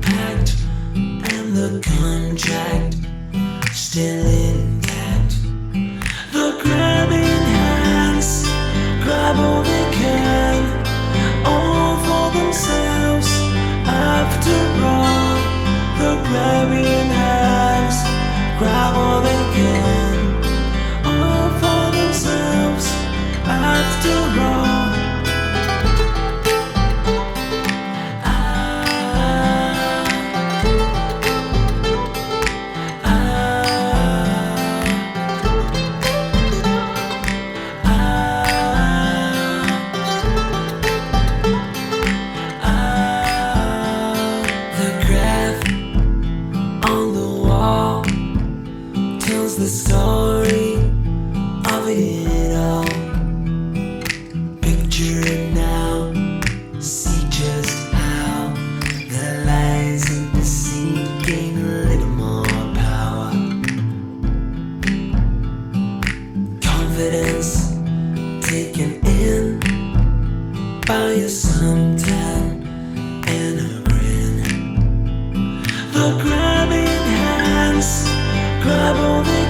pact and the contract still in buy you suntan and a grin. The grabbing hands grab on